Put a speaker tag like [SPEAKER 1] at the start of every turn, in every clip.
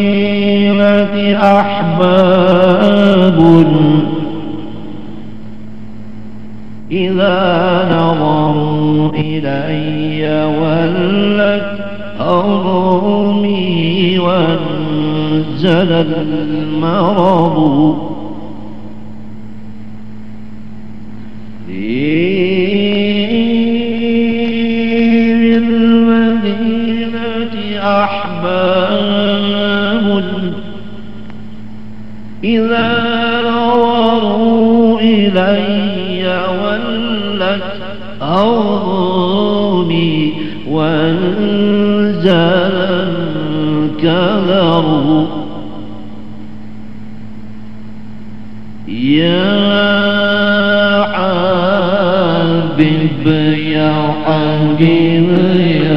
[SPEAKER 1] بالمدينة أحباب إذا نظروا إلي ولت أرمي وانزل المرض أحباب إلي ولت أرضوني وانزل الكذر يا حبيب يا حبيب يا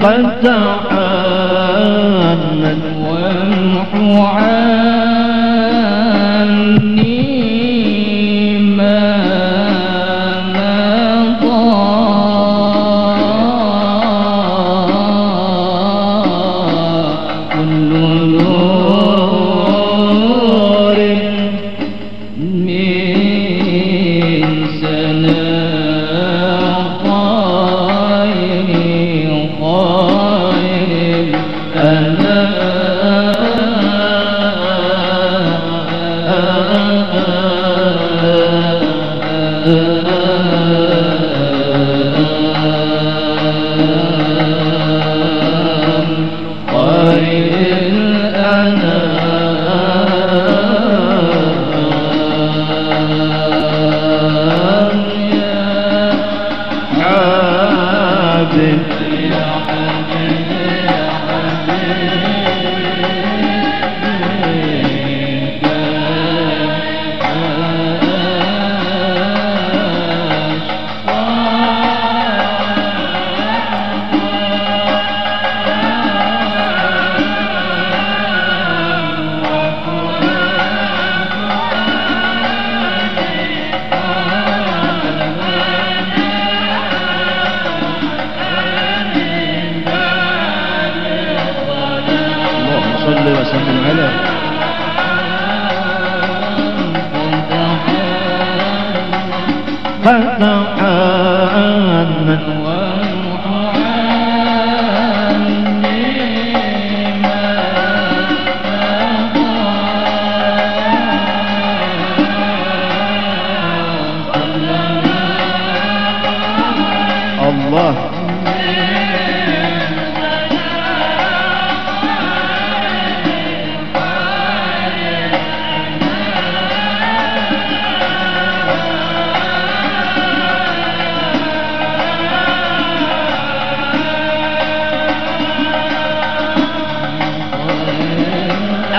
[SPEAKER 1] 反正。mountain